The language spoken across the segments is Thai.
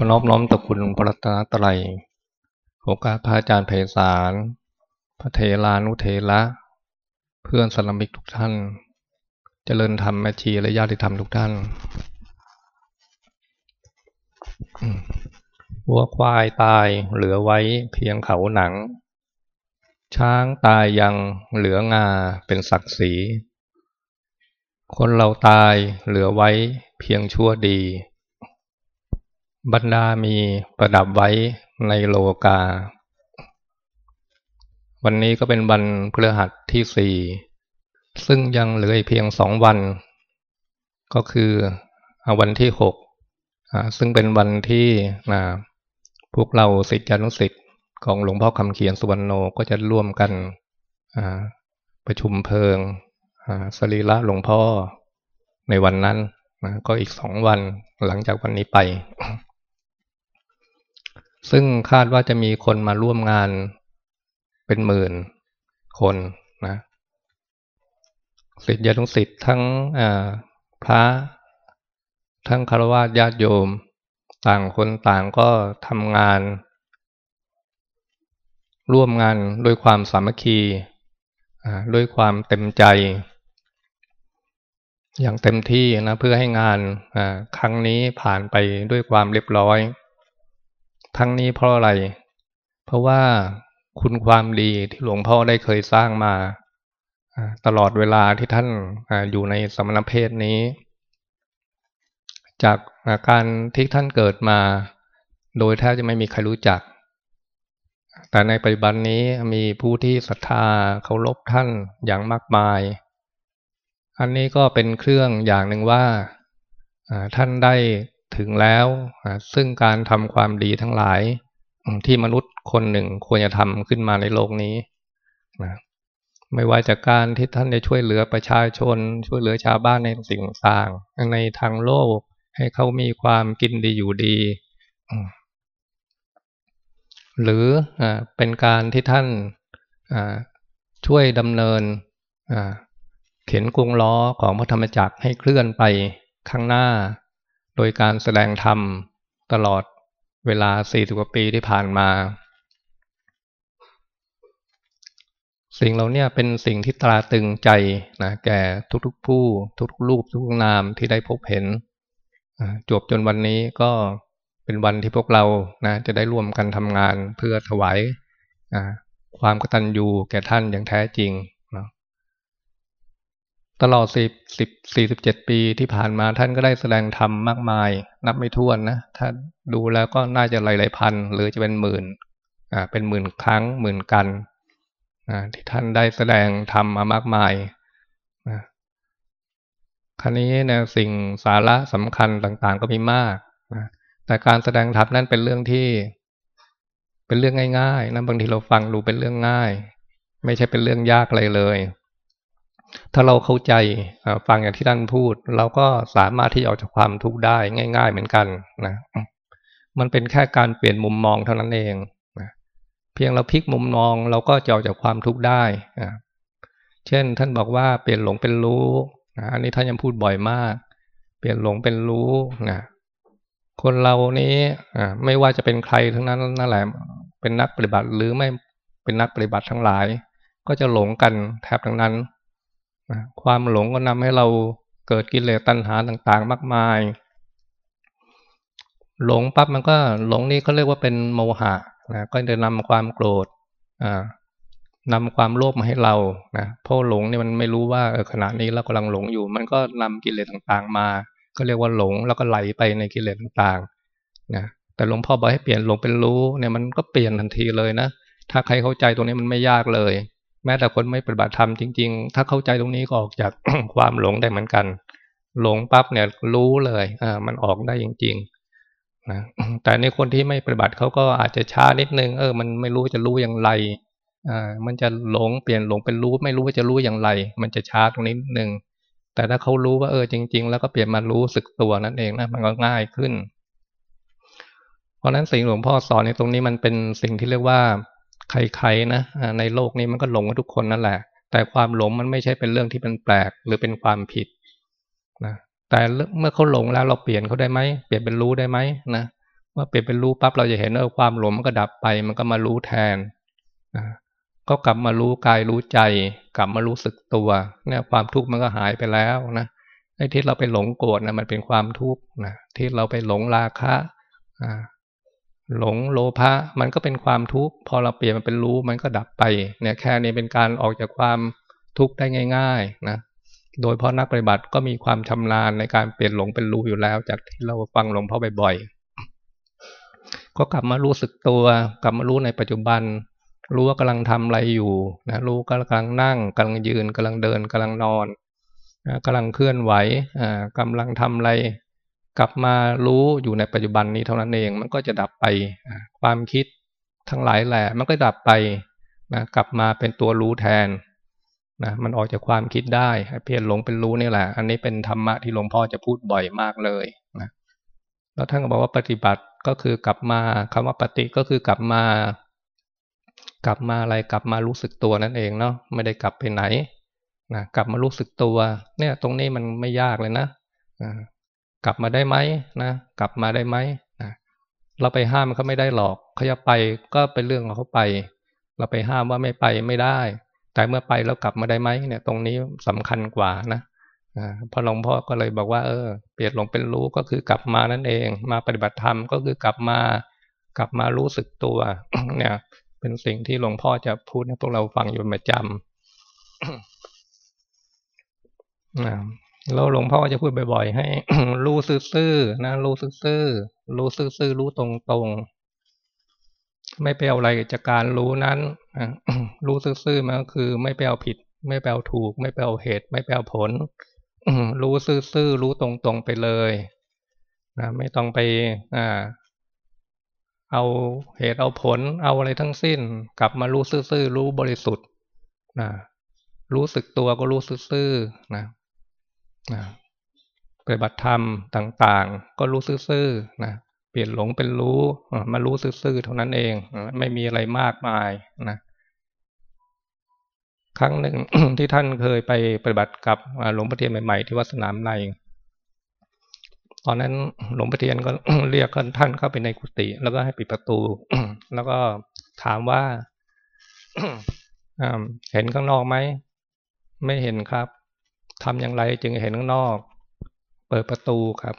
ขอนอบน้อมต่อคุณพระรัตนตรัยโอกาสพระอาจารย์ไพศาล พระเทลานุเทระ เพื่อนสลมิกทุกท่านเจริญธรรมแม่ชีและญาติธรรมทุกท่าน วัวควายตายเหลือไว้เพียงเขาหนัง ช้างตายยังเหลืองาเป็นศักดิ์ศรี คนเราตายเหลือไว้เพียงชั่วดี บรรดามีประดับไว้ในโลกา วันนี้ก็เป็นวันพฤหัสที่สี่ ซึ่งยังเหลือเพียงสองวัน ก็คือวันที่หกซึ่งเป็นวันที่พวกเราศิษยานุศิษย์ของหลวงพ่อคำเขียนสุวรรณโนก็จะร่วมกันประชุมเพลิงสรีระหลวงพ่อในวันนั้นก็อีกสองวันหลังจากวันนี้ไป ซึ่งคาดว่าจะมีคนมาร่วมงานเป็นหมื่นคนนะศิทธิยานุศิษย์ทั้งพระ ทั้งคารวะญาติโยม ต่างคนต่างก็ทำงาน ร่วมงานด้วยความสามัคคีด้วยความเต็มใจ อย่างเต็มที่นะเพื่อให้งานครั้งนี้ผ่านไปด้วยความเรียบร้อย ทั้งนี้เพราะอะไร เพราะว่าคุณความดีที่หลวงพ่อได้เคยสร้างมาตลอดเวลาที่ท่านอยู่ในสมณเพศนี้ จากการที่ท่านเกิดมา โดยแทบจะไม่มีใครรู้จัก แต่ในปัจจุบันนี้มีผู้ที่ศรัทธาเคารพท่านอย่างมากมาย อันนี้ก็เป็นเครื่องอย่างหนึ่งว่าท่านได้ ถึงแล้ว ซึ่งการทำความดีทั้งหลายที่มนุษย์คนหนึ่งควรจะทำขึ้นมาในโลกนี้นะไม่ว่าจากการที่ท่านได้ช่วยเหลือประชาชน ช่วยเหลือชาวบ้านในสิ่งต่างในทางโลกให้เขามีความกินดีอยู่ดี หรืออเป็นการที่ท่านช่วยดำเนินเข็นกรุงล้อของพระธรรมจักรให้เคลื่อนไปข้างหน้า โดยการแสดงธรรมตลอดเวลา 40 กว่าปีที่ผ่านมา สิ่งเหล่านี้เป็นสิ่งที่ตราตึงใจนะแก่ทุกๆผู้ ทุกๆรูปทุกๆนามที่ได้พบเห็นจบจนวันนี้ก็เป็นวันที่พวกเรานะจะได้ร่วมกันทำงานเพื่อถวายความกตัญญูแก่ท่านอย่างแท้จริง ตลอดสิบสิบสี่สิบเจ็ดปีที่ผ่านมาท่านก็ได้แสดงธรรมมากมาย นับไม่ถ้วนนะถ้าดูแล้วก็น่าจะหลายๆพัน หรือจะเป็นหมื่นอ่าเป็นหมื่นครั้งหมื่นกันอ่าที่ท่านได้แสดงธรรมมามากมายนะครั้นี้นะสิ่งสาระสำคัญต่างๆ ก็มีมากนะแต่การแสดงธรรมนั้นเป็นเรื่องที่ เป็นเรื่องง่ายๆนะบางทีเราฟังดูเป็นเรื่องง่าย ไม่ใช่เป็นเรื่องยากอะไรเลย ถ้าเราเข้าใจฟังอย่างที่ท่านพูด เราก็สามารถที่จะออกจากความทุกข์ได้ง่าย ๆ เหมือนกันนะมันเป็นแค่การเปลี่ยนมุมมองเท่านั้นเองนะเพียงเราพลิกมุมมองเราก็จะออกจากความทุกข์ได้นะเช่น ท่านบอกว่าเปลี่ยนหลงเป็นรู้นะอันนี้ท่านยังพูดบ่อยมาก เปลี่ยนหลงเป็นรู้นะคนเรานี้ไม่ว่าจะเป็นใครทั้งนั้นนั่นแหละเป็นนักปฏิบัติหรือไม่เป็นนักปฏิบัติทั้งหลาย ก็จะหลงกันแทบทั้งนั้น ความหลงก็นำให้เราเกิดกิเลสตัณหาต่างๆ มากมาย หลงปั๊บมันก็หลงนี่เขาเรียกว่าเป็นโมหะนะก็จะนำความโกรธนำความโลภมาให้เรานะเพราะหลงเนี่ยมันไม่รู้ว่าขณะนี้เรากำลังหลงอยู่ มันก็นำกิเลสต่างๆ มา ก็เรียกว่าหลงแล้วก็ไหลไปในกิเลสต่างๆนะแต่หลวงพ่อบอกให้เปลี่ยนหลงเป็นรู้เนี่ยมันก็เปลี่ยนทันทีเลยนะถ้าใครเข้าใจตรงนี้มันไม่ยากเลย แม้แต่คนไม่ปฏิบัติธรรมจริง ๆ ถ้าเข้าใจตรงนี้ก็ออกจากความหลงได้เหมือนกัน หลงปั๊บเนี่ยรู้เลยอ่ามันออกได้จริงๆนะแต่ในคนที่ไม่ปฏิบัติเขาก็อาจจะช้านิดนึง เออ มันไม่รู้จะรู้อย่างไรอ่ามันจะหลงเปลี่ยนหลงเป็นรู้ ไม่รู้ว่าจะรู้อย่างไร มันจะช้าตรงนี้นิดนึงแต่ถ้าเขารู้ว่าเออจริง ๆ แล้วก็เปลี่ยนมารู้สึกตัวนั่นเองนะมันก็ง่ายขึ้น เพราะฉะนั้นสิ่งหลวงพ่อสอนในตรงนี้มันเป็นสิ่งที่เรียกว่า ใครๆนะในโลกนี้มันก็หลงกันทุกคนนั่นแหละ แต่ความหลงมันไม่ใช่เป็นเรื่องที่เป็นแปลกหรือเป็นความผิดนะแต่เมื่อเขาหลงแล้วเราเปลี่ยนเขาได้ไหมเปลี่ยนเป็นรู้ได้ไหมนะว่าเปลี่ยนเป็นรู้ปั๊บเราจะเห็นว่าความหลงมันก็ดับไป มันก็มารู้แทนก็กลับมารู้กายรู้ใจ กลับมารู้สึกตัวเนี่ยความทุกข์มันก็หายไปแล้วนะไอ้ที่เราไปหลงโกรธนะมันเป็นความทุกข์นะที่เราไปหลงราคะ หลงโลภะมันก็เป็นความทุกข์พอเราเปลี่ยนมันเป็นรู้มันก็ดับไปเนี่ยแค่นี้เป็นการออกจากความทุกข์ได้ง่าย ๆ นะโดยเพราะนักปฏิบัติก็มีความชำนาญในการเปลี่ยนหลงเป็นรู้อยู่แล้ว จากที่เราฟังหลวงพ่อบ่อยๆก็กลับมารู้สึกตัว กลับมารู้ในปัจจุบัน รู้ว่ากำลังทำอะไรอยู่นะรู้กำลังนั่งกำลังยืนกำลังเดินกำลังนอนกำลังเคลื่อนไหวกำลังทำอะไร กลับมารู้อยู่ในปัจจุบันนี้เท่านั้นเอง มันก็จะดับไปความคิดทั้งหลายแหละมันก็ดับไปนะกลับมาเป็นตัวรู้แทนนะมันออกจากความคิดได้เพียรหลงเป็นรู้นี่แหละ อันนี้เป็นธรรมะที่หลวงพ่อจะพูดบ่อยมากเลยนะแล้วท่านก็บอกว่าปฏิบัติก็คือกลับมาคำว่าปฏิก็คือกลับมา กลับมาอะไรกลับมารู้สึกตัวนั่นเองเนาะไม่ได้กลับไปไหนนะกลับมารู้สึกตัว เนี่ย ตรงนี้มันไม่ยากเลยนะ กลับมาได้ไหมนะกลับมาได้ไหมนะเราไปห้ามเขาไม่ได้หรอกเขาจะไปก็เป็นเรื่องของเขาไป เราไปห้ามว่าไม่ไปไม่ได้ แต่เมื่อไปแล้วกลับมาได้ไหมเนี่ย ตรงนี้สำคัญกว่านะพอหลวงพ่อก็เลยบอกว่า เออ เปลี่ยนลงเป็นรู้ก็คือกลับมานั่นเอง มาปฏิบัติธรรมก็คือกลับมากลับมารู้สึกตัวเนี่ย เป็นสิ่งที่หลวงพ่อจะพูดให้พวกเราฟังอยู่ประจำ เราหลวงพ่อจะพูดบ่อย ๆ ให้รู้ซื่อๆนะรู้ซื่อๆรู้ซื่อๆรู้ตรงๆ ไม่ไปเอาอะไรจากการรู้นั้นรู้ซื่อๆมันก็คือ ไม่ไปเอาผิด ไม่ไปเอาถูก ไม่ไปเอาเหตุ ไม่ไปเอาผลรู้ซื่อๆรู้ตรงๆไปเลยนะไม่ต้องไปอ่าเอาเหตุเอาผล เอาอะไรทั้งสิ้น กลับมารู้ซื่อๆรู้บริสุทธิ์นะรู้สึกตัวก็รู้ซื่อๆนะ ปฏิบัติธรรมต่างๆ ก็รู้ซื่อๆนะเปลี่ยนหลงเป็นรู้มารู้ซื่อๆเท่านั้นเอง ไม่มีอะไรมากมายนะครั้งหนึ่งที่ท่านเคยไปปฏิบัติกับหลวงพ่อเทียนใหม่ๆที่วัดสนามในตอนนั้นหลวงพ่อเทียนก็เรียกท่านเข้าไปในกุฏิแล้วก็ให้ปิดประตู แล้วก็ถามว่าเห็นข้างนอกไหมไม่เห็นครับ ทำอย่างไรจึงเห็นข้างนอก เปิดประตูครับ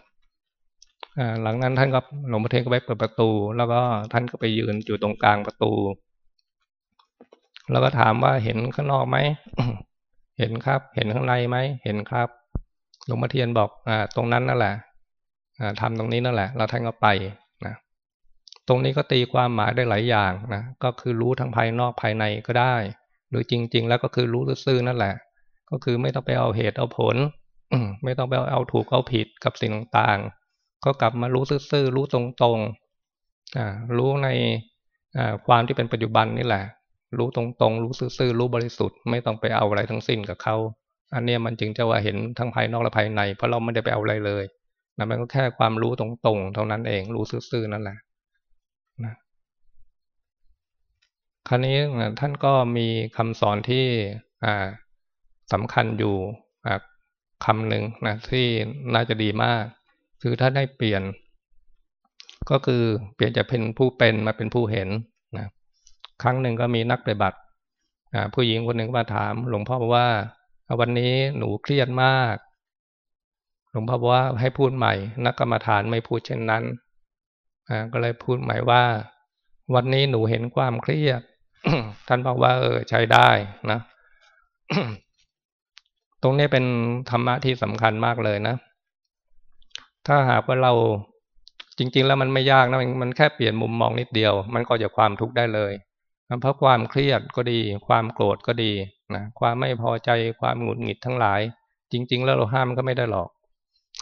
หลังนั้นท่านก็หลวงพ่อเทงก็ไปเปิดประตู แล้วก็ท่านก็ไปยืนอยู่ตรงกลางประตู แล้วก็ถามว่าเห็นข้างนอกไหมเห็นครับ เห็นข้างในไหมเห็นครับ หลวงพ่อเทียนบอกอ่าตรงนั้นนั่นแหละทำตรงนี้นั่นแหละแล้วท่านก็ไปนะตรงนี้ก็ตีความหมายได้หลายอย่างนะก็คือรู้ทั้งภายนอกภายในก็ได้ หรือจริง ๆ แล้วก็คือรู้ซื่อนั่นแหละ ก็คือไม่ต้องไปเอาเหตุเอาผลไม่ต้องไปเอาถูกเอาผิดกับสิ่งต่างๆ ก็กลับมารู้ซื่อๆรู้ตรงๆรู้ในความที่เป็นปัจจุบันนี่แหละ รู้ตรงๆ รู้ซื่อๆรู้บริสุทธิ์ไม่ต้องไปเอาอะไรทั้งสิ้นกับเขาอันนี้มันจึงจะว่าเห็นทั้งภายนอกและภายใน เพราะเราไม่ได้ไปเอาอะไรเลยนะมันก็แค่ความรู้ตรงๆ เท่านั้นเองรู้ซื่อๆนั่นแหละนะคราวนี้ท่านก็มีคำสอนที่อ่า สำคัญอยู่คำหนึ่งนะที่น่าจะดีมาก คือถ้าได้เปลี่ยน ก็คือเปลี่ยนจากเป็นผู้เป็นมาเป็นผู้เห็นนะครั้งหนึ่งก็มีนักปฏิบัติผู้หญิงคนหนึ่งมาถามหลวงพ่อว่าวันนี้หนูเครียดมาก หลวงพ่อว่าให้พูดใหม่ นักกรรมฐานไม่พูดเช่นนั้นก็เลยพูดใหม่ว่า วันนี้หนูเห็นความเครียด ท่านบอกว่า เออใช้ได้นะ ตรงนี้เป็นธรรมะที่สำคัญมากเลยนะ ถ้าหากว่าเราจริง ๆ แล้วมันไม่ยากนะมันแค่เปลี่ยนมุมมองนิดเดียว มันก็จะความทุกข์ได้เลยเพราะความเครียดก็ดี ความโกรธก็ดีนะความไม่พอใจความหงุดหงิดทั้งหลาย จริง ๆ แล้วเราห้ามก็ไม่ได้หรอก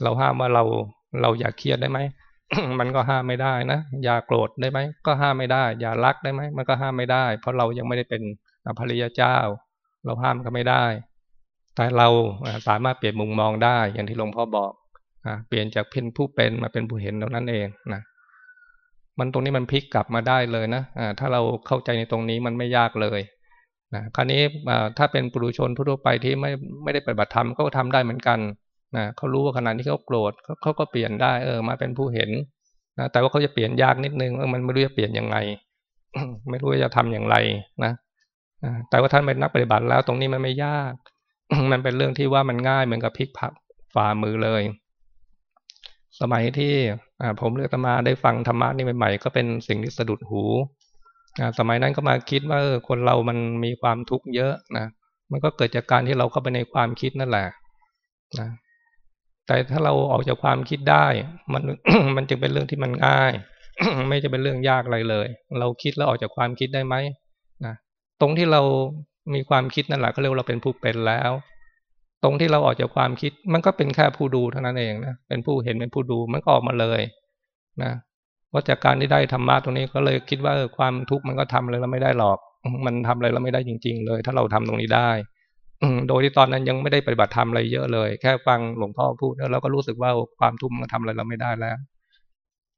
เราห้ามว่าเราเราอยากเครียดได้ไหมมันก็ห้ามไม่ได้นะอย่าโกรธได้ไหมก็ห้ามไม่ได้ อย่ารักได้ไหมมันก็ห้ามไม่ได้ เพราะเรายังไม่ได้เป็นภริยาเจ้า เราห้ามก็ไม่ได้ แต่เราสามารถเปลี่ยนมุมมองได้อย่างที่หลวงพ่อบอกเปลี่ยนจากเป็นผู้เป็นมาเป็นผู้เห็นเท่านั้นเองนะมันตรงนี้มันพลิกกลับมาได้เลยนะถ้าเราเข้าใจในตรงนี้มันไม่ยากเลยนะคราวนี้ถ้าเป็นปุถุชนทั่วไปที่ไม่ไม่ได้ปฏิบัติธรรมก็ทำได้เหมือนกันนะเขารู้ว่าขณะที่เขาโกรธเขาก็เปลี่ยนได้เออมาเป็นผู้เห็นนะแต่ว่าเขาจะเปลี่ยนยากนิดนึงมันไม่รู้จะเปลี่ยนยังไง ไม่รู้จะทำอย่างไรนะแต่ว่าท่านเป็นนักปฏิบัติแล้วตรงนี้มันไม่ยาก มันเป็นเรื่องที่ว่ามันง่ายเหมือนกับพลิกผักฝ่ามือเลย สมัยที่ผมเลือกมาได้ฟังธรรมะนี่ใหม่ๆก็เป็นสิ่งที่สะดุดหูสมัยนั้นก็มาคิดว่าเออคนเรามันมีความทุกข์เยอะนะมันก็เกิดจากการที่เราเข้าไปในความคิดนั่นแหละนะแต่ถ้าเราออกจากความคิดได้ มันมันจึงเป็นเรื่องที่มันง่าย ไม่จะเป็นเรื่องยากอะไรเลย เราคิดแล้วออกจากความคิดได้ไหมนะตรงที่เรา มีความคิดนั่นแหละเขาเรียกว่าเราเป็นผู้เป็นแล้ว ตรงที่เราออกจากความคิดมันก็เป็นแค่ผู้ดูเท่านั้นเองนะเป็นผู้เห็นเป็นผู้ดูมันก็ออกมาเลยนะว่าจากการที่ได้ธรรมะตรงนี้ก็เลยคิดว่าความทุกข์มันก็ทำอะไรเราไม่ได้หรอก มันทำอะไรเราไม่ได้จริง ๆ เลย ถ้าเราทำตรงนี้ได้โดยที่ตอนนั้นยังไม่ได้ปฏิบัติธรรมอะไรเยอะเลย แค่ฟังหลวงพ่อพูดแล้วเราก็รู้สึกว่าความทุกข์มันทำอะไรเราไม่ได้แล้ว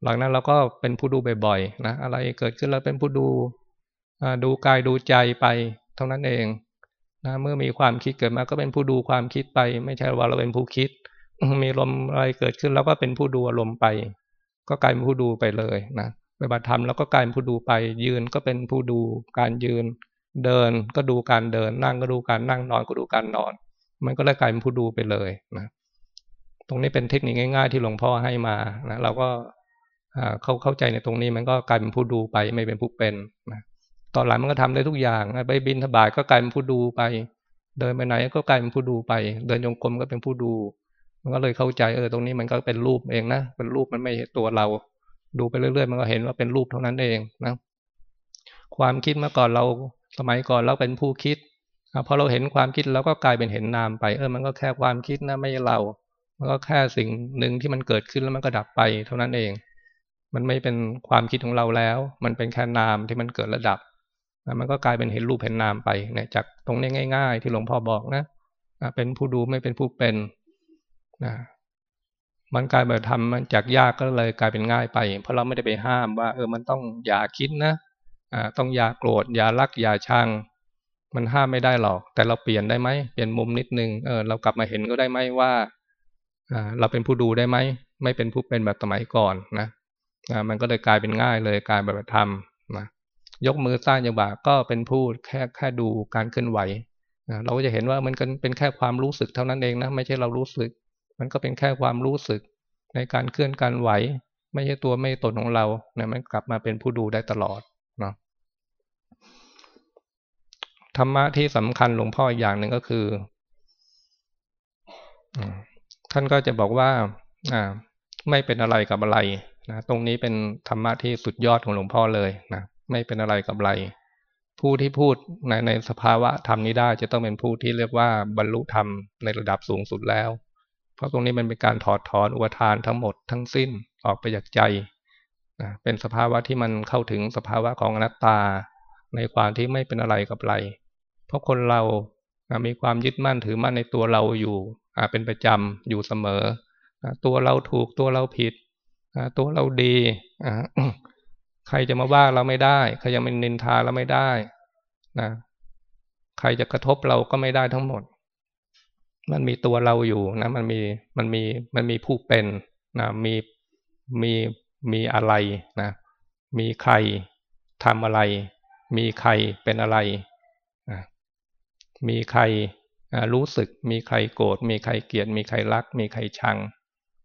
หลังนั้นเราก็เป็นผู้ดูบ่อยๆนะอะไรเกิดขึ้นเราเป็นผู้ดูดูกายดูใจไป เท่านั้นเองนะเมื่อมีความคิดเกิดมาก็เป็นผู้ดูความคิดไป ไม่ใช่ว่าเราเป็นผู้คิด มีลมอะไรเกิดขึ้นเราก็เป็นผู้ดูอารมณ์ไป ก็กลายเป็นผู้ดูไปเลยนะปฏิบัติธรรมแล้วก็กลายเป็นผู้ดูไป ยืนก็เป็นผู้ดูการยืน เดินก็ดูการเดิน นั่งก็ดูการนั่งนอนก็ดูการนอน มันก็เลยกลายเป็นผู้ดูไปเลยนะตรงนี้เป็นเทคนิคง่าย ๆ ที่หลวงพ่อให้มานะเราก็เขาเข้าใจในตรงนี้มันก็กลายเป็นผู้ดูไปไม่เป็นผู้เป็นนะ ตอนหลังมันก็ทำได้ทุกอย่างไปบินทบาทก็กลายเป็นผู้ดูไป เดินไปไหนก็กลายเป็นผู้ดูไป เดินยงกลมก็เป็นผู้ดู มันก็เลยเข้าใจเออตรงนี้มันก็เป็นรูปเองนะเป็นรูปมันไม่ใช่ตัวเรา ดูไปเรื่อยๆ มันก็เห็นว่าเป็นรูปเท่านั้นเองนะความคิดเมื่อก่อนเราสมัยก่อนเราเป็นผู้คิดพอเราเห็นความคิดเราก็กลายเป็นเห็นนามไป เออมันก็แค่ความคิดนะไม่ใช่เรา มันก็แค่สิ่งหนึ่งที่มันเกิดขึ้นแล้วมันก็ดับไป เท่านั้นเอง มันไม่เป็นความคิดของเราแล้ว มันเป็นแค่นามที่มันเกิดระดับ มันก็กลายเป็นเห็นรูปเห็นนามไปเนี่ยจากตรงนี้ง่าย ๆ ที่หลวงพ่อบอกนะเป็นผู้ดูไม่เป็นผู้เป็นนะมันกลายมาทำมันจากยากก็เลยกลายเป็นง่ายไป เพราะเราไม่ได้ไปห้ามว่า เออมันต้องอย่าคิดนะต้องอย่าโกรธอย่ารักอย่าชังมันห้ามไม่ได้หรอก แต่เราเปลี่ยนได้ไหมเปลี่ยนมุมนิดนึงเออเรากลับมาเห็นก็ได้ไหมว่าเราเป็นผู้ดูได้ไหมไม่เป็นผู้เป็นแบบสมัยก่อนนะมันก็เลยกลายเป็นง่ายเลยกลายแบบธรรม ยกมือสร้างยังบาก็เป็นผู้แค่แค่ดูการเคลื่อนไหวเราก็จะเห็นว่ามันเป็นแค่ความรู้สึกเท่านั้นเองนะไม่ใช่เรารู้สึก มันก็เป็นแค่ความรู้สึกในการเคลื่อนการไหว ไม่ใช่ตัวไม่ตนของเราเนี่ยมันกลับมาเป็นผู้ดูได้ตลอดเนาะธรรมะที่สำคัญหลวงพ่ออย่างหนึ่งก็คือท่านก็จะบอกว่า อ่า ไม่เป็นอะไรกับอะไรนะตรงนี้เป็นธรรมะที่สุดยอดของหลวงพ่อเลยนะ ไม่เป็นอะไรกับอะไร ผู้ที่พูดในในสภาวะธรรมนี้ได้ จะต้องเป็นผู้ที่เรียกว่าบรรลุธรรมในระดับสูงสุดแล้ว เพราะตรงนี้มันเป็นการถอดถอนอุปทานทั้งหมดทั้งสิ้นออกไปจากใจนะเป็นสภาวะที่มันเข้าถึงสภาวะของอนัตตา ในความที่ไม่เป็นอะไรกับอะไร เพราะคนเรามีความยึดมั่นถือมั่นในตัวเราอยู่เป็นประจำอยู่เสมอตัวเราถูกตัวเราผิดตัวเราดี ใครจะมาว่าเราไม่ได้ใครจะมานินทาเราไม่ได้นะใครจะกระทบเราก็ไม่ได้ทั้งหมด มันมีตัวเราอยู่นะมันมีมันมีมันมีผู้เป็นนะมีมีมีอะไรนะมีใครทำอะไร มีใครเป็นอะไรมีใครรู้สึก มีใครโกรธมีใครเกลียด มีใครรัก มีใครชัง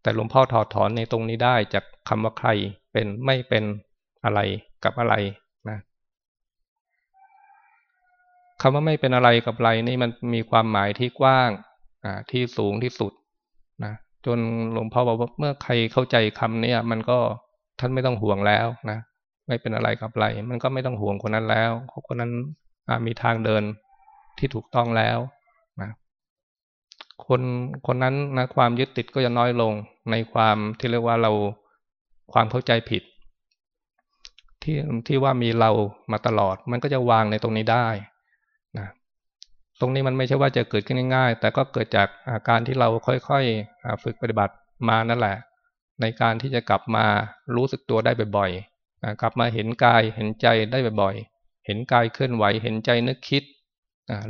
แต่หลวงพ่อถอดถอนในตรงนี้ได้จากคำว่าใครเป็นไม่เป็น อะไรกับอะไรนะคำว่าไม่เป็นอะไรกับอะไรนี่มันมีความหมายที่กว้างที่สูงที่สุดนะจนหลวงพ่อบอกว่าเมื่อใครเข้าใจคำนี้มันก็ท่านไม่ต้องห่วงแล้วนะไม่เป็นอะไรกับอะไร มันก็ไม่ต้องห่วงคนนั้นแล้วคนนั้นมีทางเดินที่ถูกต้องแล้วนะคนคนนั้นนะความยึดติดก็จะน้อยลงในความที่เรียกว่าเราความเข้าใจผิด ที่ที่ว่ามีเรามาตลอด มันก็จะวางในตรงนี้ได้นะตรงนี้มันไม่ใช่ว่าจะเกิดขึ้นง่ายๆ แต่ก็เกิดจากอาการที่เราค่อยๆฝึกปฏิบัติมานั่นแหละ ในการที่จะกลับมารู้สึกตัวได้บ่อยๆกลับมาเห็นกายเห็นใจได้บ่อยๆ เห็นกายเคลื่อนไหวเห็นใจนึกคิด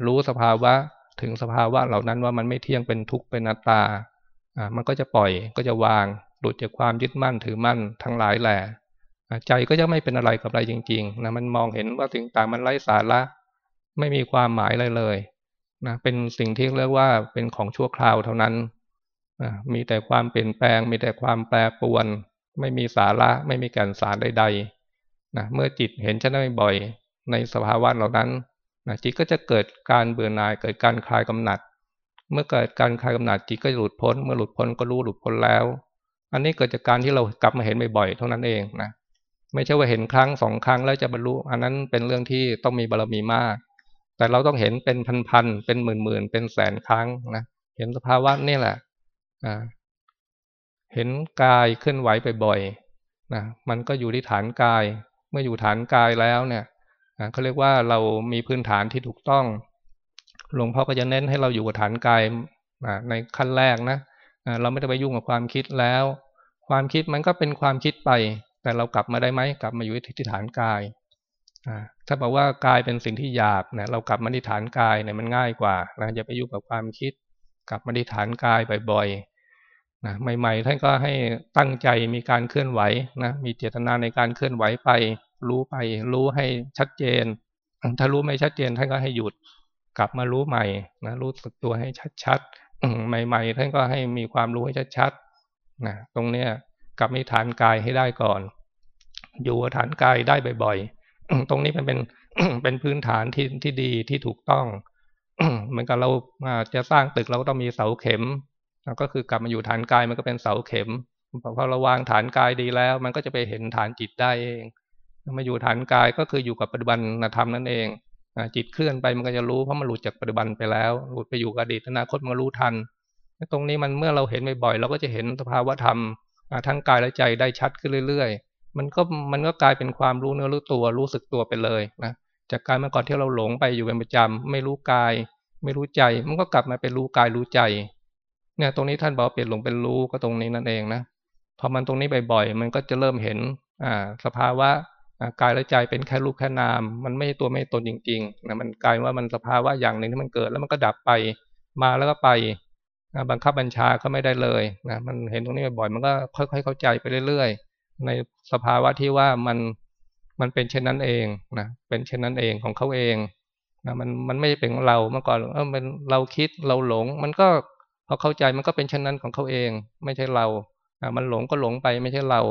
รู้สภาวะถึงสภาวะเหล่านั้นว่ามันไม่เที่ยงเป็นทุกข์เป็นนัตตามันก็จะปล่อยก็จะวางหลุดจากความยึดมั่นถือมั่นทั้งหลายแหละ ใจก็จะไม่เป็นอะไรกับอะไรจริงๆนะมันมองเห็นว่าสิ่งต่างมันไร้สาระ ไม่มีความหมายอะไรเลยนะเป็นสิ่งที่เรียกว่าเป็นของชั่วคราวเท่านั้นนะมีแต่ความเปลี่ยนแปลง มีแต่ความแปรปรวน ไม่มีสาระ ไม่มีการสารใดๆนะเมื่อจิตเห็นชัดบ่อย ในสภาวะเหล่านั้นนะจิตก็จะเกิดการเบื่อหน่ายเกิดการคลายกำหนัด เมื่อเกิดการคลายกำหนัดจิตก็หลุดพ้น เมื่อหลุดพ้นก็รู้หลุดพ้นแล้ว อันนี้เกิดจากการที่เรากลับมาเห็นบ่อยๆเท่านั้นเองนะ ไม่ใช่ว่าเห็นครั้งสองครั้งแล้วจะบรรลุ อันนั้นเป็นเรื่องที่ต้องมีบารมีมาก แต่เราต้องเห็นเป็นพันๆเป็นหมื่นๆเป็นแสนครั้งนะเห็นสภาวะนี่แหละเห็นกายเคลื่อนไหวบ่อยๆนะมันก็อยู่ที่ฐานกาย เมื่ออยู่ฐานกายแล้วเนี่ยเขาเรียกว่าเรามีพื้นฐานที่ถูกต้องหลวงพ่อก็จะเน้นให้เราอยู่กับฐานกายในขั้นแรกนะเราไม่ต้ไปยุ่งกับความคิดแล้ว ความคิดมันก็เป็นความคิดไป แต่เรากลับมาได้ไหมกลับมาอยู่ที่ฐานกายถ้าบอกว่ากายเป็นสิ่งที่หยาบเนี่ยเรากลับมาที่ฐานกายเนี่ยมันง่ายกว่านะอย่าไปยุ่งกับความคิด กลับมาที่ฐานกายบ่อยๆนะใหม่ๆท่านก็ให้ตั้งใจมีการเคลื่อนไหวนะมีเจตนาในการเคลื่อนไหวไป รู้ไป รู้ให้ชัดเจน ถ้ารู้ไม่ชัดเจนท่านก็ให้หยุด กลับมารู้ใหม่นะรู้สึกตัวให้ชัดๆใหม่ ๆ ท่านก็ให้มีความรู้ให้ชัดๆนะตรงเนี้ย กลับมีฐานกายให้ได้ก่อน อยู่ฐานกายได้บ่อยๆ ตรงนี้เป็นเป็นเป็นพื้นฐานที่ที่ดีที่ถูกต้องเหมือนกับเราจะสร้างตึกเราก็ต้องมีเสาเข็ม ก็คือกลับมาอยู่ฐานกายมันก็เป็นเสาเข็มพอเราวางฐานกายดีแล้ว มันก็จะไปเห็นฐานจิตได้เองมาอยู่ฐานกายก็คืออยู่กับปัจจุบันธรรมนั่นเองจิตเคลื่อนไปมันก็จะรู้เพราะมันหลุดจากปัจจุบันไปแล้วหลุดไปอยู่กับอดีตอนาคตมันรู้ทันตรงนี้มันเมื่อเราเห็นบ่อยๆเราก็จะเห็นสภาวะธรรม ทั้งกายและใจได้ชัดขึ้นเรื่อย ๆ มันก็มันก็กลายเป็นความรู้เนื้อรู้ตัวรู้สึกตัวไปเลยนะจากการเมื่อก่อนที่เราหลงไปอยู่เป็นประจำไม่รู้กาย ไม่รู้ใจ มันก็กลับมาเป็นรู้กายรู้ใจ เนี่ยตรงนี้ท่านบอกเปลี่ยนหลงเป็นรู้ก็ตรงนี้นั่นเองนะพอมันตรงนี้บ่อยๆ มันก็จะเริ่มเห็นอ่าสภาวะกายและใจเป็นแค่รูปแค่นาม มันไม่ตัวไม่ตนจริงๆนะมันกลายว่ามันสภาวะอย่างหนึ่งที่มันเกิดแล้วมันก็ดับไป มาแล้วก็ไป บังคับบัญชาก็ไม่ได้เลยนะมันเห็นตรงนี้บ่อยมันก็ค่อย ๆ เข้าใจไปเรื่อย ๆ ในสภาวะที่ว่ามันมันเป็นเช่นนั้นเองนะเป็นเช่นนั้นเองของเขาเองนะมันมันไม่เป็นของเราเมื่อก่อนเออมันเราคิดเราหลง มันก็พอเข้าใจมันก็เป็นเช่นนั้นของเขาเอง ไม่ใช่เราอ่ามันหลงก็หลงไปไม่ใช่เรา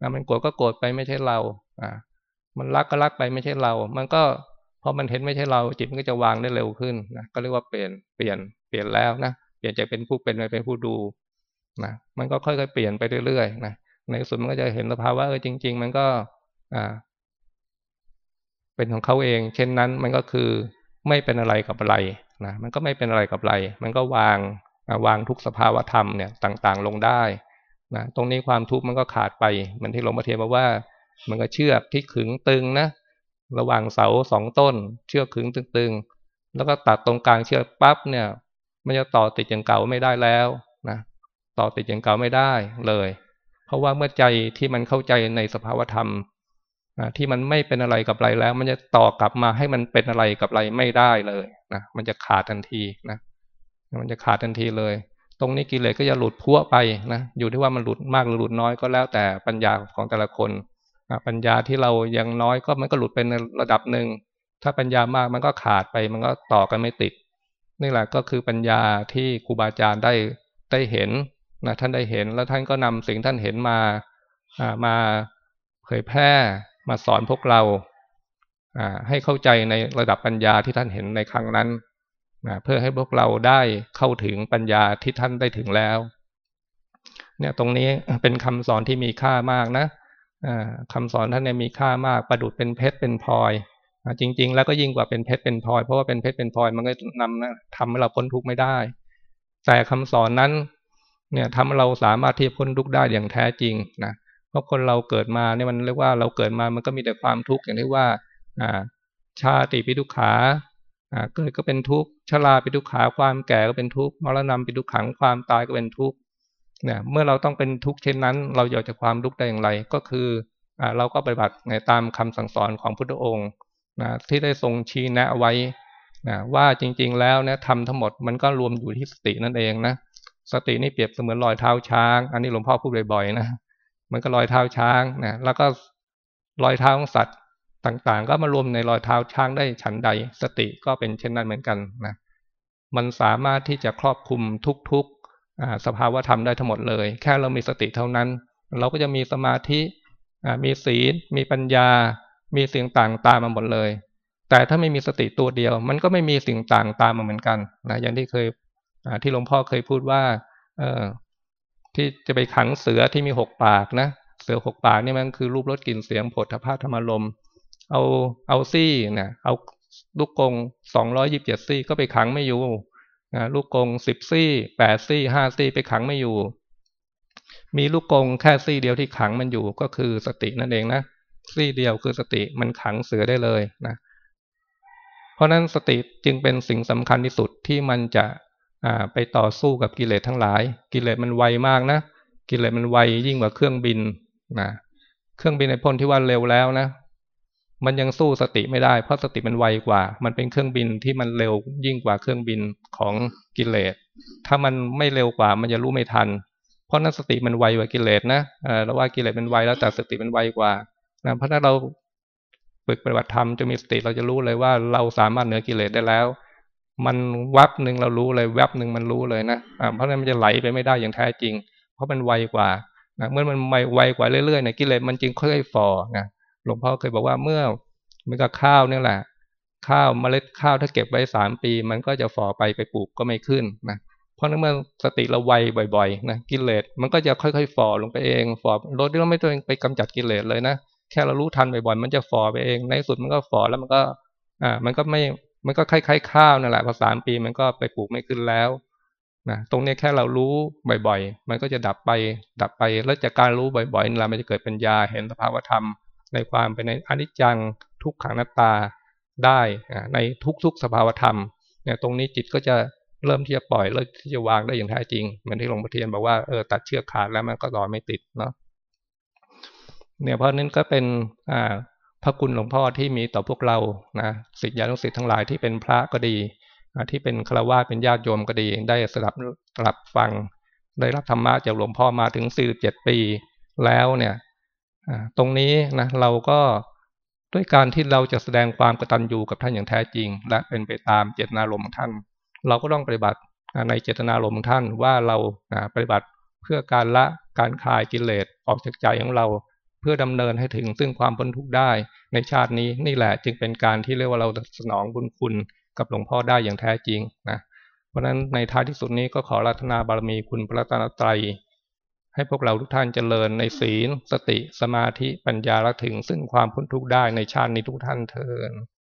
อ่ามันโกรธก็โกรธไปไม่ใช่เราอ่ามันรักก็รักไปไม่ใช่เรา มันก็พอมันเห็นไม่ใช่เราจิตมันก็จะวางได้เร็วขึ้นนะก็เรียกว่าเปลี่ยนเปลี่ยนเปลี่ยนแล้วนะ เปลี่ยนจากเป็นผู้เป็นไปเป็นผู้ดูนะมันก็ค่อยๆเปลี่ยนไปเรื่อยๆนะในสุดมันก็จะเห็นสภาวะเออจริง ๆ มันก็อ่า เป็นของเขาเอง เช่นนั้นมันก็คือไม่เป็นอะไรกับอะไรนะมันก็ไม่เป็นอะไรกับอะไร มันก็วางวางทุกสภาวะธรรมเนี่ยต่างๆ ลงได้นะตรงนี้ความทุกข์มันก็ขาดไปเหมือนที่หลวงพ่อเทียนบอกว่า มันก็เชือกที่ขึงตึงนะระหว่างเสาสองต้น เชือกขึงตึงๆแล้วก็ตัดตรงกลางเชือกปั๊บเนี่ย มันจะต่อติดอย่างเก่าไม่ได้แล้วนะต่อติดอย่างเก่าไม่ได้เลย เพราะว่าเมื่อใจที่มันเข้าใจในสภาวธรรมนะที่มันไม่เป็นอะไรกับอะไรแล้ว มันจะต่อกลับมาให้มันเป็นอะไรกับอะไรไม่ได้เลยนะมันจะขาดทันทีนะมันจะขาดทันทีเลย ตรงนี้กิเลสก็จะหลุดพัวไปนะอยู่ที่ว่ามันหลุดมากหรือหลุดน้อยก็แล้วแต่ปัญญาของแต่ละคนปัญญาที่เรายังน้อยก็มันก็หลุดเป็นระดับหนึ่งถ้าปัญญามากมันก็ขาดไปมันก็ต่อกันไม่ติด นี่แหละก็คือปัญญาที่ครูบาอาจารย์ได้ได้เห็นนะท่านได้เห็นแล้วท่านก็นำสิ่งท่านเห็นมามาเผยแพร่มาสอนพวกเราให้เข้าใจในระดับปัญญาที่ท่านเห็นในครั้งนั้นนะเพื่อให้พวกเราได้เข้าถึงปัญญาที่ท่านได้ถึงแล้ว เนี่ยตรงนี้เป็นคำสอนที่มีค่ามากนะคำสอนท่านเนี่ยมีค่ามากประดุดเป็นเพชรเป็นพลอย จริง ๆ แล้วก็ยิ่งกว่าเป็นเพชรเป็นพลอยเพราะว่าเป็นเพชรเป็นพลอยมันก็นำนะทำให้เราพ้นทุกข์ไม่ได้ แต่คำสอนนั้น เนี่ยทำให้เราสามารถที่จะพ้นทุกข์ได้อย่างแท้จริงนะเพราะคนเราเกิดมาเนี่ยมันเรียกว่าเราเกิดมามันก็มีแต่ความทุกข์อย่างที่ว่าอ่าชาติปิทุกขาอ่าเกิดก็เป็นทุกข์ชราปิทุกขาความแก่ก็เป็นทุกข์มรณะปิทุกขังความตายก็เป็นทุกข์เนี่ยเมื่อเราต้องเป็นทุกข์เช่นนั้น เราอยากจะความทุกข์ได้อย่างไรก็คืออ่าเราก็ปฏิบัติในตามคำสั่งสอนของพุทธองค์ นะที่ได้ทรงชี้แนะไว้นะว่าจริงๆแล้วนี่ยทำทั้งหมดมันก็รวมอยู่ที่สตินั่นเองนะสตินี่เปรียบเสมือนรอยเท้าช้าง อันนี้หลวงพ่อพูดบ่อยๆนะมันก็รอยเท้าช้างนะแล้วก็รอยเท้าของสัตว์ต่างๆ ก็มารวมในรอยเท้าช้างได้ฉันใด สติก็เป็นเช่นนั้นเหมือนกันนะมันสามารถที่จะครอบคลุมทุกๆสภาวะธรรมได้ทั้งหมดเลย แค่เรามีสติเท่านั้น เราก็จะมีสมาธิมีศีลมีปัญญา มีสิ่งต่างตามมาหมดเลย แต่ถ้าไม่มีสติตัวเดียว มันก็ไม่มีสิ่งต่างตามมาเหมือนกันนะอย่างที่เคยที่หลวงพ่อเคยพูดว่า เออที่จะไปขังเสือที่มีหกปากนะเสือหกปากนี่มันคือรูปรสกลิ่นเสียงผลทพาธรรมลมเอาเอาซี่นะเอาลูกกงสองร้อยิบเจ็ดซี่ก็ไปขังไม่อยู่นะลูกกงสิบซี่แปดซี่ห้าซี่ไปขังไม่อยู่ มีลูกกงแค่ซี่เดียวที่ขังมันอยู่ก็คือสตินั่นเองนะ ซี่เดียวคือสติมันขังเสือได้เลยนะเพราะนั้นสติจึงเป็นสิ่งสำคัญที่สุดที่มันจะไปต่อสู้กับกิเลสทั้งหลาย กิเลสมันไวมากนะ กิเลสมันไวยิ่งกว่าเครื่องบินนะเครื่องบินในพ่นที่ว่าเร็วแล้วนะ มันยังสู้สติไม่ได้เพราะสติมันไวกว่า มันเป็นเครื่องบินที่มันเร็วยิ่งกว่าเครื่องบินของกิเลส ถ้ามันไม่เร็วกว่ามันจะรู้ไม่ทัน เพราะนั้นสติมันไวกว่ากิเลสนะเราว่ากิเลสมันไวแล้วแต่สติมันไวกว่า นะเพราะถ้าเราฝึกปฏิบัติธรรมจะมีสติเราจะรู้เลยว่าเราสามารถเหนือกิเลสได้แล้ว มันวับหนึ่งเรารู้เลยแวบหนึ่งมันรู้เลยนะะเพราะนั้นมันจะไหลไปไม่ได้อย่างแท้จริง เพราะมันไวกว่านะเมื่อมันไวกว่าเรื่อยๆเนี่ยกิเลสมันจึงค่อยๆฝ่อนะหลวงพ่อเคยบอกว่าเมื่อมันกับข้าวนี่แหละ ข้าวเมล็ดข้าวถ้าเก็บไว้สามปี มันก็จะฝ่อไปไปปลูกก็ไม่ขึ้นนะเพราะนั้นเมื่อสติเราไวบ่อยๆนะกิเลสมันก็จะค่อยๆฝ่อลงไปเองฝ่อโดยที่เราไม่ต้องไปกำจัดกิเลสเลยนะ แค่เรารู้ทันบ่อยๆมันจะฝ่อไปเอง ในสุดมันก็ฝ่อแล้วมันก็ อ่า มันก็ไม่ มันก็คล้ายๆข้าวนั่นแหละพอสามปีมันก็ไปปลูกไม่ขึ้นแล้วนะตรงนี้แค่เรารู้บ่อยๆ มันก็จะดับไป ดับไป แล้วจากการรู้บ่อยๆนี่แหละมันจะเกิดปัญญาเห็นสภาวธรรม ในความเป็นในอนิจจังทุกขังนัตตาได้ในทุกๆสภาวธรรมเนี่ยตรงนี้จิตก็จะเริ่มที่จะปล่อยเริ่มที่จะวางได้อย่างแท้จริงเหมือนที่หลวงพ่อเทียนบอกว่าเออตัดเชือกขาดแล้วมันก็ต่อไม่ติดเนาะ เนี่ยเพราะนั้นก็เป็นอ่าพระคุณหลวงพ่อที่มีต่อพวกเรานะสิทธิานุสิทธิ์ทั้งหลายที่เป็นพระก็ดีที่เป็นฆราวาสเป็นญาติโยมก็ดี ได้สลับสลับฟังได้รับธรรมะจากหลวงพ่อมาถึงสี่สิบเจ็ดปีแล้วเนี่ยตรงนี้นะเราก็ด้วยการที่เราจะแสดงความกตัญญูกับท่านอย่างแท้จริง และเป็นไปตามเจตนารมณ์ของท่าน เราก็ต้องปฏิบัติในเจตนารมณ์ของท่านว่าเราปฏิบัติเพื่อการละการคลายกิเลสออกจากใจของเรา เพื่อดำเนินให้ถึงซึ่งความพ้นทุกข์ได้ ในชาตินี้นี่แหละจึงเป็นการที่เรียกว่าเราสนองบุญคุณกับหลวงพ่อได้อย่างแท้จริงนะเพราะฉะนั้นในท้ายที่สุดนี้ก็ขอรัตนาบารมีคุณพระรัตนตรัยให้พวกเราทุกท่านเจริญในศีล สติ สมาธิปัญญาละถึงซึ่งความพ้นทุกข์ได้ในชาตินี้ทุกท่านเทอ